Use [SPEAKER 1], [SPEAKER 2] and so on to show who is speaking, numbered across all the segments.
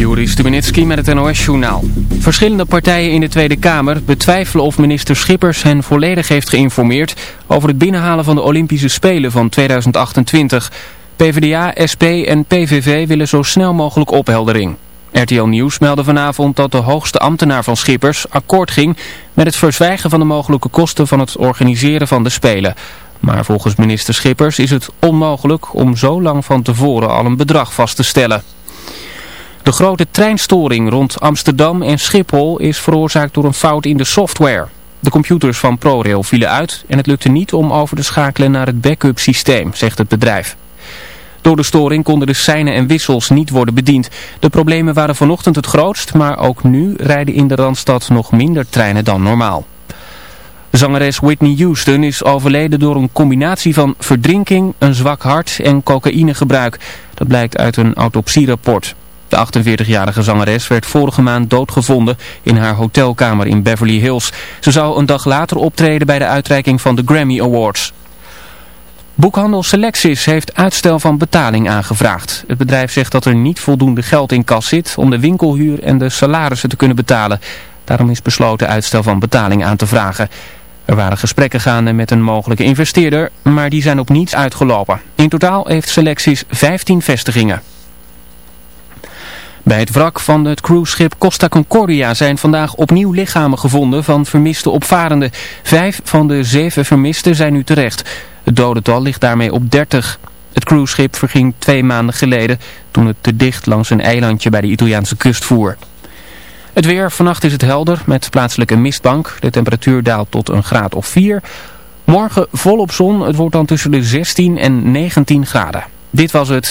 [SPEAKER 1] Joris Stubenitski met het NOS-journaal. Verschillende partijen in de Tweede Kamer betwijfelen of minister Schippers hen volledig heeft geïnformeerd over het binnenhalen van de Olympische Spelen van 2028. PvdA, SP en PVV willen zo snel mogelijk opheldering. RTL Nieuws meldde vanavond dat de hoogste ambtenaar van Schippers akkoord ging met het verzwijgen van de mogelijke kosten van het organiseren van de Spelen. Maar volgens minister Schippers is het onmogelijk om zo lang van tevoren al een bedrag vast te stellen. De grote treinstoring rond Amsterdam en Schiphol is veroorzaakt door een fout in de software. De computers van ProRail vielen uit en het lukte niet om over te schakelen naar het backup systeem, zegt het bedrijf. Door de storing konden de seinen en wissels niet worden bediend. De problemen waren vanochtend het grootst, maar ook nu rijden in de Randstad nog minder treinen dan normaal. Zangeres Whitney Houston is overleden door een combinatie van verdrinking, een zwak hart en cocaïnegebruik. Dat blijkt uit een autopsierapport. De 48-jarige zangeres werd vorige maand doodgevonden in haar hotelkamer in Beverly Hills. Ze zou een dag later optreden bij de uitreiking van de Grammy Awards. Boekhandel Selectis heeft uitstel van betaling aangevraagd. Het bedrijf zegt dat er niet voldoende geld in kas zit om de winkelhuur en de salarissen te kunnen betalen. Daarom is besloten uitstel van betaling aan te vragen. Er waren gesprekken gaande met een mogelijke investeerder, maar die zijn op niets uitgelopen. In totaal heeft Selectis 15 vestigingen. Bij het wrak van het cruiseschip Costa Concordia zijn vandaag opnieuw lichamen gevonden van vermiste opvarenden. Vijf van de zeven vermisten zijn nu terecht. Het dodental ligt daarmee op 30. Het cruiseschip verging twee maanden geleden toen het te dicht langs een eilandje bij de Italiaanse kust voer. Het weer, vannacht is het helder met plaatselijke mistbank. De temperatuur daalt tot een graad of 4. Morgen volop zon, het wordt dan tussen de 16 en 19 graden. Dit was het.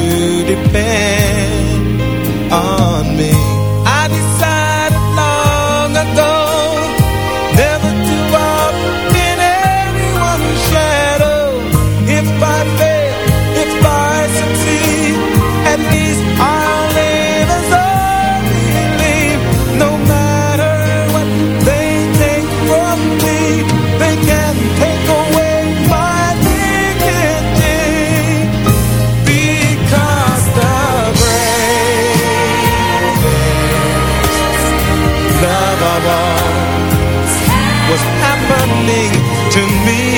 [SPEAKER 2] to me.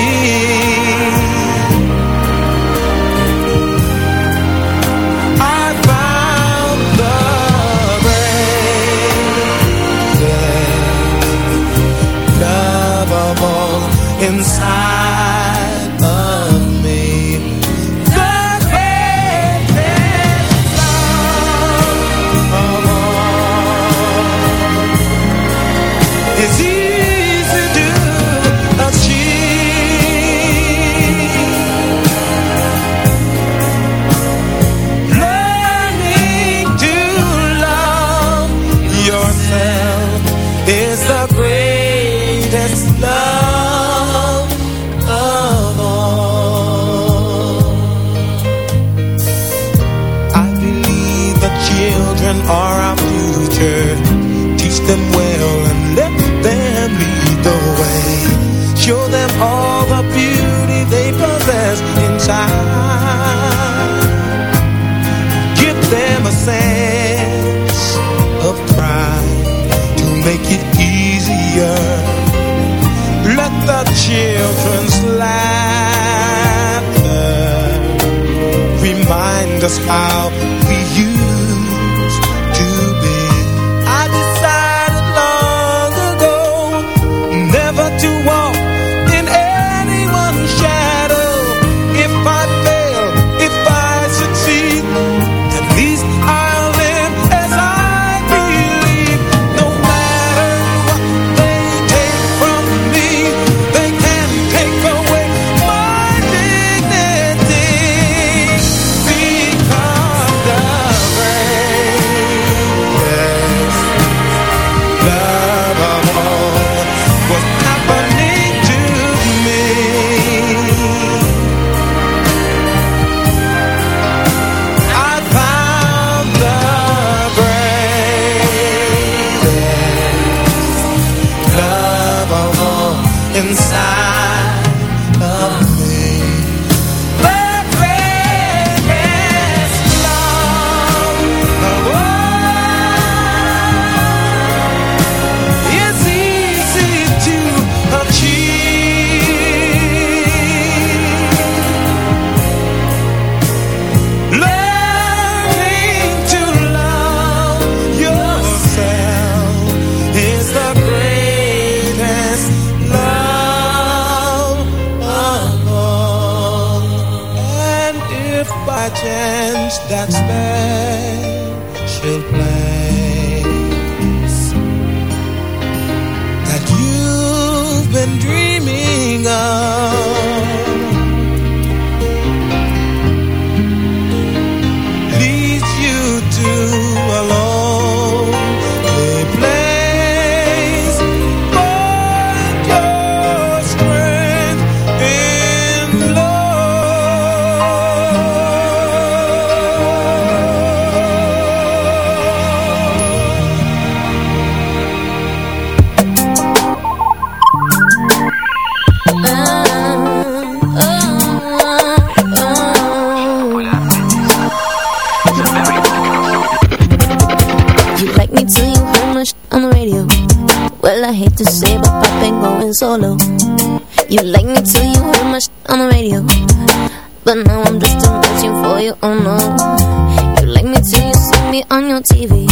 [SPEAKER 2] me on your TV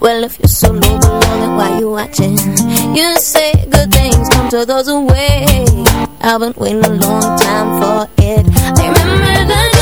[SPEAKER 2] Well, if you're so low belonging, why you watching? You say good things come to those who wait. I've been waiting a long time for it. I remember the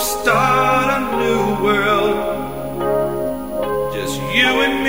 [SPEAKER 2] start a new world. Just you and me.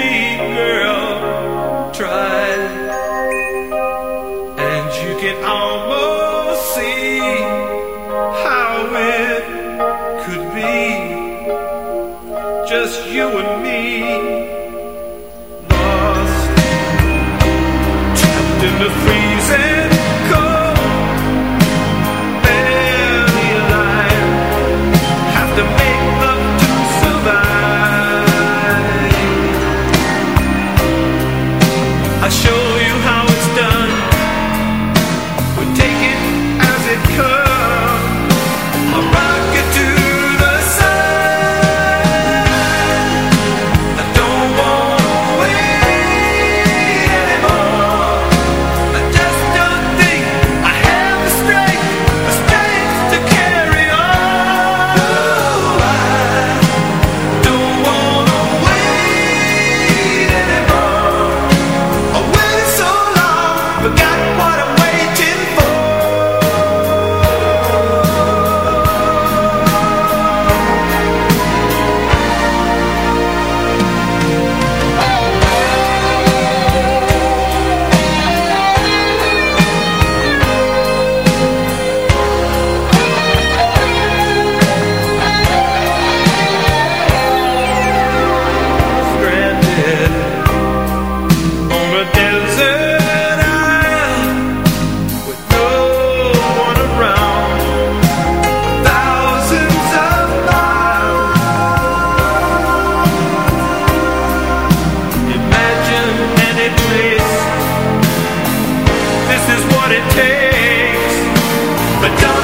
[SPEAKER 2] done.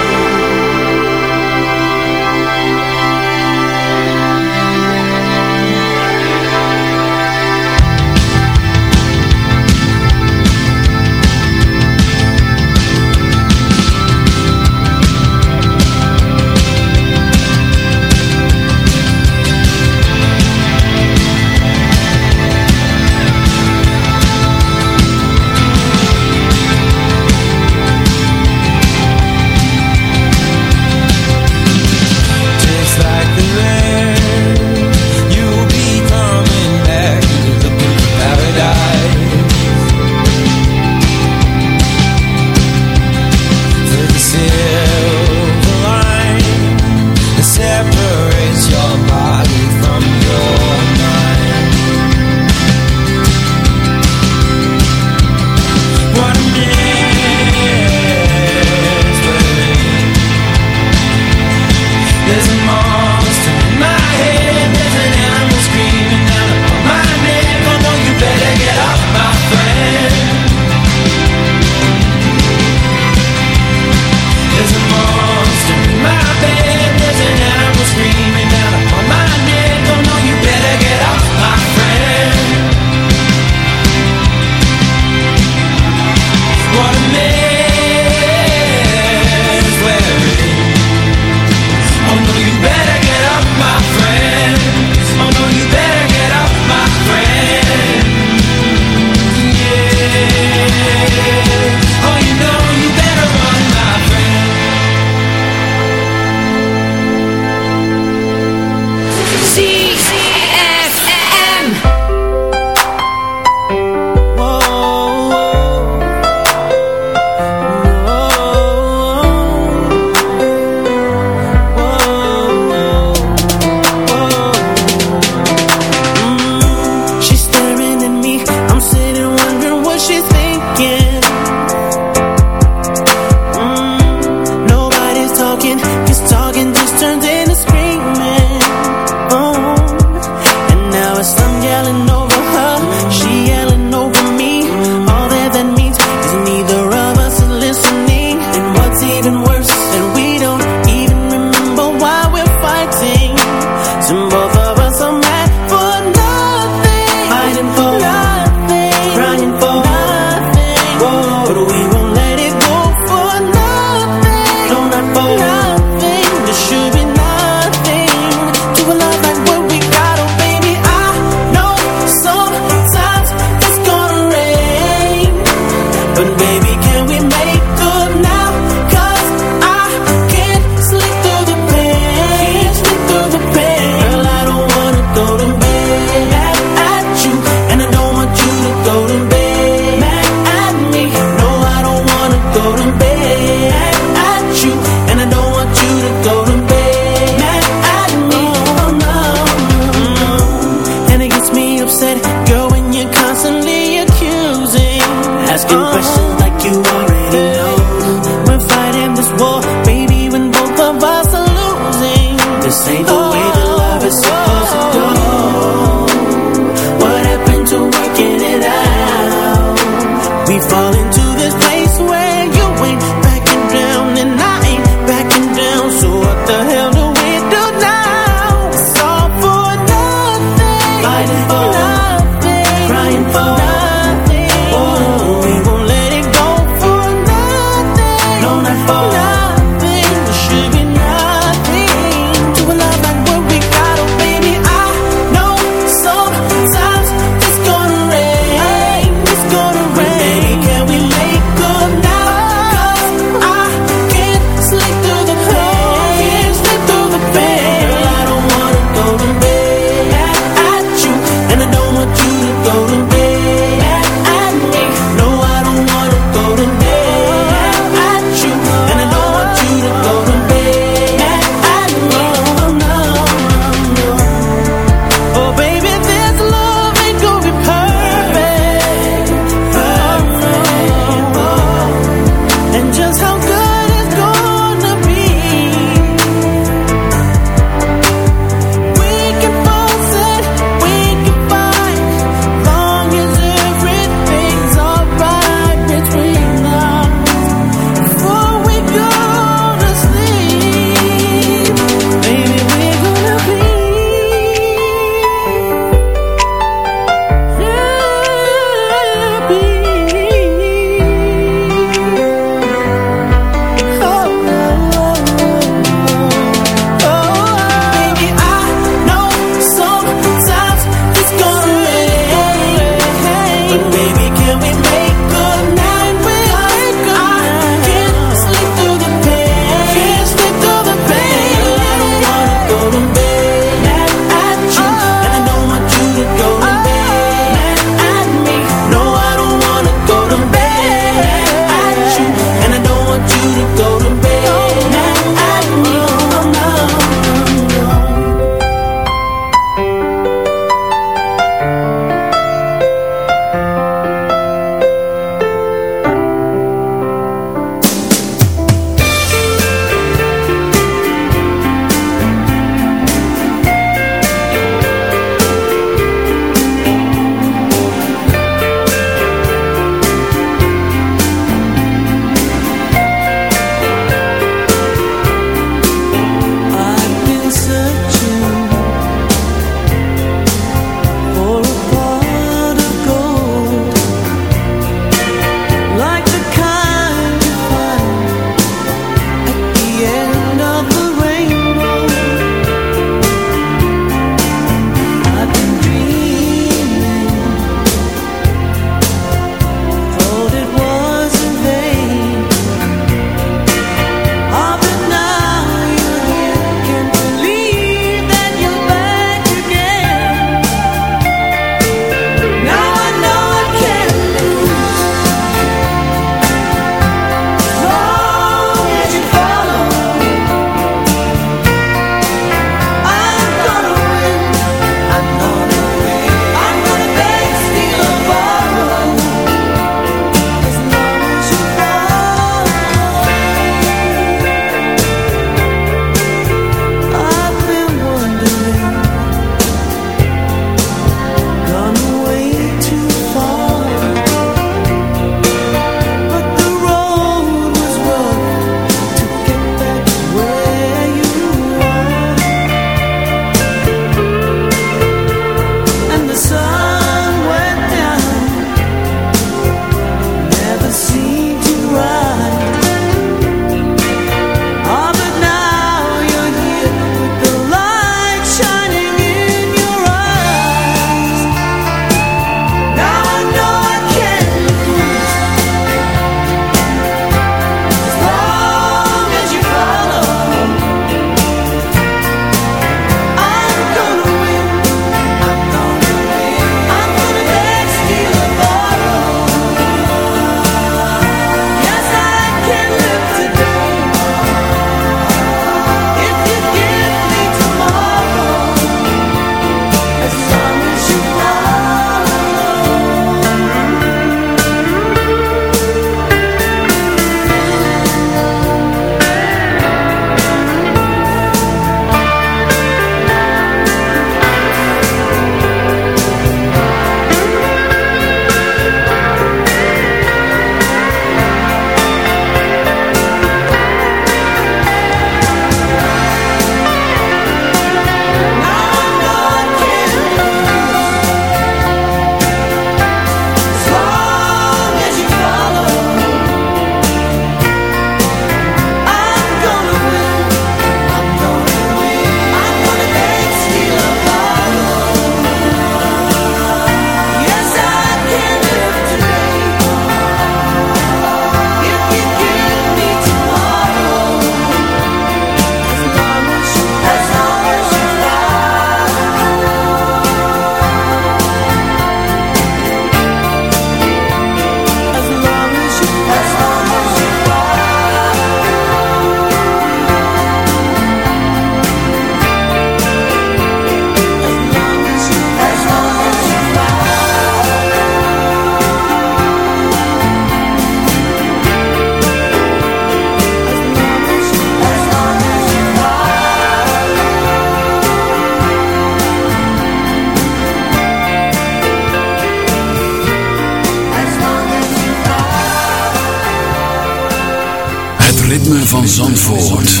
[SPEAKER 3] van Zandvoort.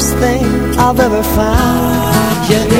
[SPEAKER 4] best thing I've ever found.
[SPEAKER 5] Yeah.